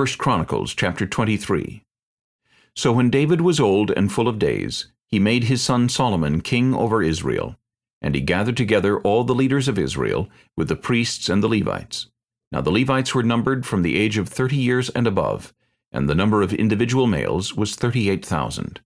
1 Chronicles chapter 23 So when David was old and full of days, he made his son Solomon king over Israel. And he gathered together all the leaders of Israel, with the priests and the Levites. Now the Levites were numbered from the age of thirty years and above, and the number of individual males was thirty-eight thousand.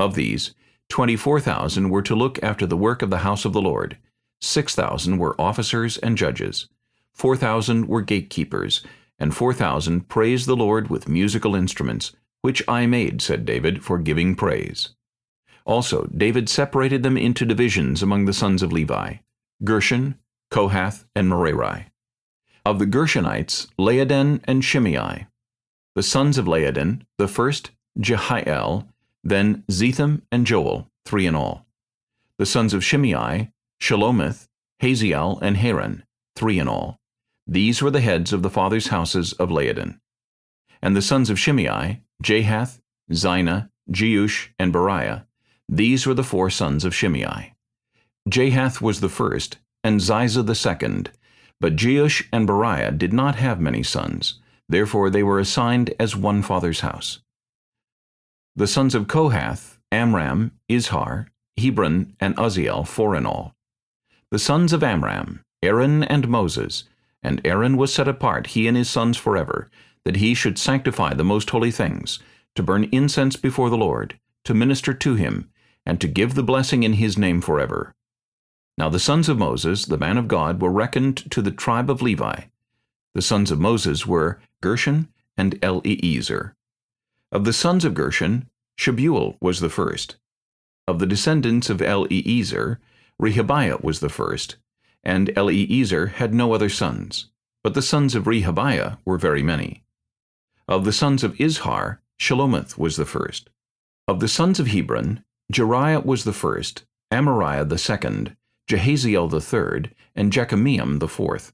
Of these, twenty-four thousand were to look after the work of the house of the Lord. Six thousand were officers and judges. Four thousand were gatekeepers, and four thousand praised the Lord with musical instruments, which I made, said David, for giving praise. Also David separated them into divisions among the sons of Levi, Gershon, Kohath, and Merari. Of the Gershonites, Laadan and Shimei. The sons of Laadan, the first, Jehiel, then Zetham and Joel, three in all. The sons of Shimei, Shelomith, Haziel, and Haran, three in all. These were the heads of the fathers' houses of Laadan. And the sons of Shimei, Jahath, Zina, Jeush, and Beriah, these were the four sons of Shimei. Jahath was the first, and Zizah the second, but Jeush and Beriah did not have many sons, therefore they were assigned as one father's house. The sons of Kohath, Amram, Izhar, Hebron, and Uzziel, four in all. The sons of Amram, Aaron and Moses, and Aaron was set apart, he and his sons forever, that he should sanctify the most holy things, to burn incense before the Lord, to minister to him, and to give the blessing in his name forever. Now the sons of Moses, the man of God, were reckoned to the tribe of Levi. The sons of Moses were Gershon and Eliezer. Of the sons of Gershon, Shebuel was the first. Of the descendants of Eliezer, Rehabiah was the first, and Eliezer had no other sons. But the sons of Rehabiah were very many. Of the sons of Izhar, Shelomith was the first. Of the sons of Hebron, Jeriah was the first, Amariah the second, Jahaziel the third, and Jekameam the fourth.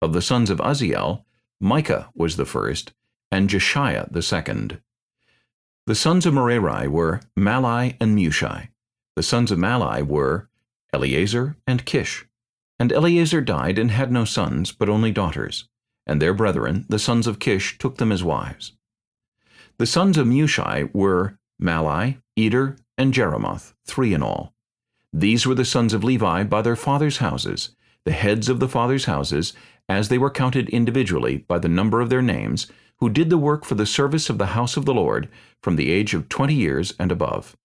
Of the sons of Uzziel, Michah was the first, and Jesshiah the second. The sons of Merari were Mahli and Mushi. The sons of Mahli were Eleazar and Kish. And Eleazar died and had no sons, but only daughters. And their brethren, the sons of Kish, took them as wives. The sons of Mushi were Mahli, Eder, and Jeremoth, three in all. These were the sons of Levi by their fathers' houses, the heads of the fathers' houses, as they were counted individually by the number of their names, who did the work for the service of the house of the Lord from the age of twenty years and above.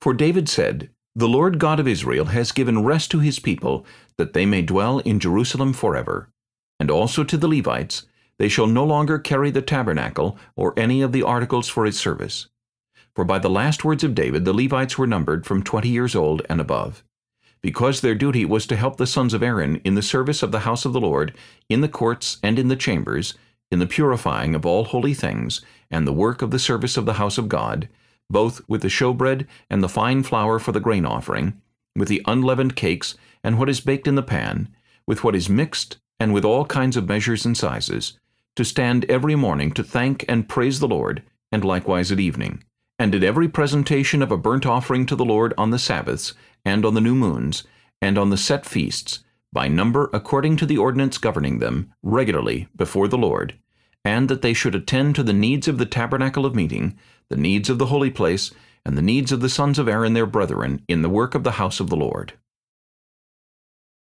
For David said, The Lord God of Israel has given rest to his people, that they may dwell in Jerusalem forever. And also to the Levites, they shall no longer carry the tabernacle or any of the articles for its service. For by the last words of David the Levites were numbered from twenty years old and above. Because their duty was to help the sons of Aaron in the service of the house of the Lord, in the courts and in the chambers, in the purifying of all holy things, and the work of the service of the house of God, both with the showbread and the fine flour for the grain offering, with the unleavened cakes and what is baked in the pan, with what is mixed, and with all kinds of measures and sizes, to stand every morning to thank and praise the Lord, and likewise at evening and at every presentation of a burnt offering to the Lord on the Sabbaths, and on the new moons, and on the set feasts, by number according to the ordinance governing them, regularly before the Lord, and that they should attend to the needs of the tabernacle of meeting, the needs of the holy place, and the needs of the sons of Aaron their brethren in the work of the house of the Lord.